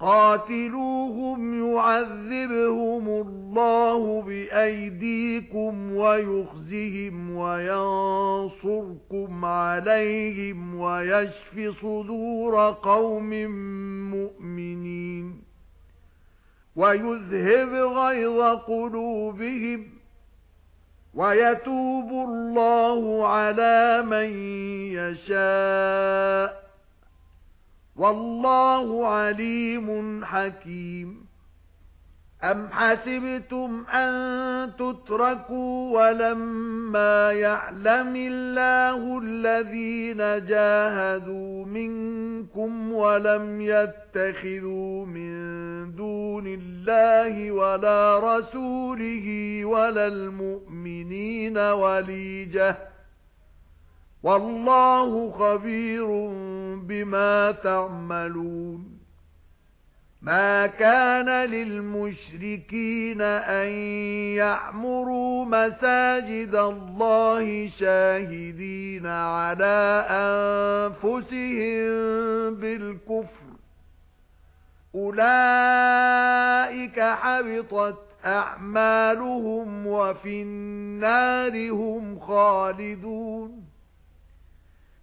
قاتلوهم يعذبهم الله بأيديكم ويخزهم وينصركم عليهم ويشف صدور قوم مؤمنين ويذهب غيظ قلوبهم ويتوب الله على من يشاء وَاللَّهُ عَلِيمٌ حَكِيمٌ. أَمْ حَسِبْتُمْ أَن تُتْرَكُوا وَلَمَّا يَعْلَمِ اللَّهُ الَّذِينَ جَاهَدُوا مِنكُمْ وَلَمْ يَتَّخِذُوا مِن دُونِ اللَّهِ وَلَا رَسُولِهِ وَلَا الْمُؤْمِنِينَ وَلِيجَةً وَاللَّهُ خَبِيرٌ بِمَا تَعْمَلُونَ. مَا كَانَ لِلْمُشْرِكِينَ أَن يَعْمُرُوا مَسَاجِدَ اللَّهِ شَاهِدِينَ عَلَى أَنفُسِهِم بِالْكُفْرِ. أُولَئِكَ حَبِطَتْ أَعْمَالُهُمْ وَفِي النَّارِ هُمْ خَالِدُونَ.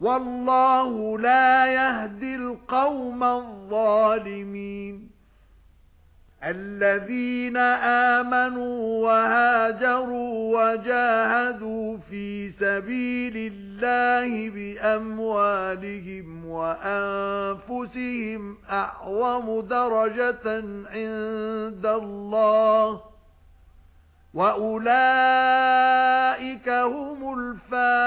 وَاللَّهُ لَا يَهْدِي الْقَوْمَ الظَّالِمِينَ. الَّذِينَ آمَنُوا وَهَاجَرُوا وَجَاهَدُوا فِي سَبِيلِ اللَّهِ بِأَمْوَالِهِمْ وَأَنفُسِهِمْ أَعْظَمُ دَرَجَةً عِندَ اللَّهِ. وَأُولَئِكَ هُمُ الْفَائِزُونَ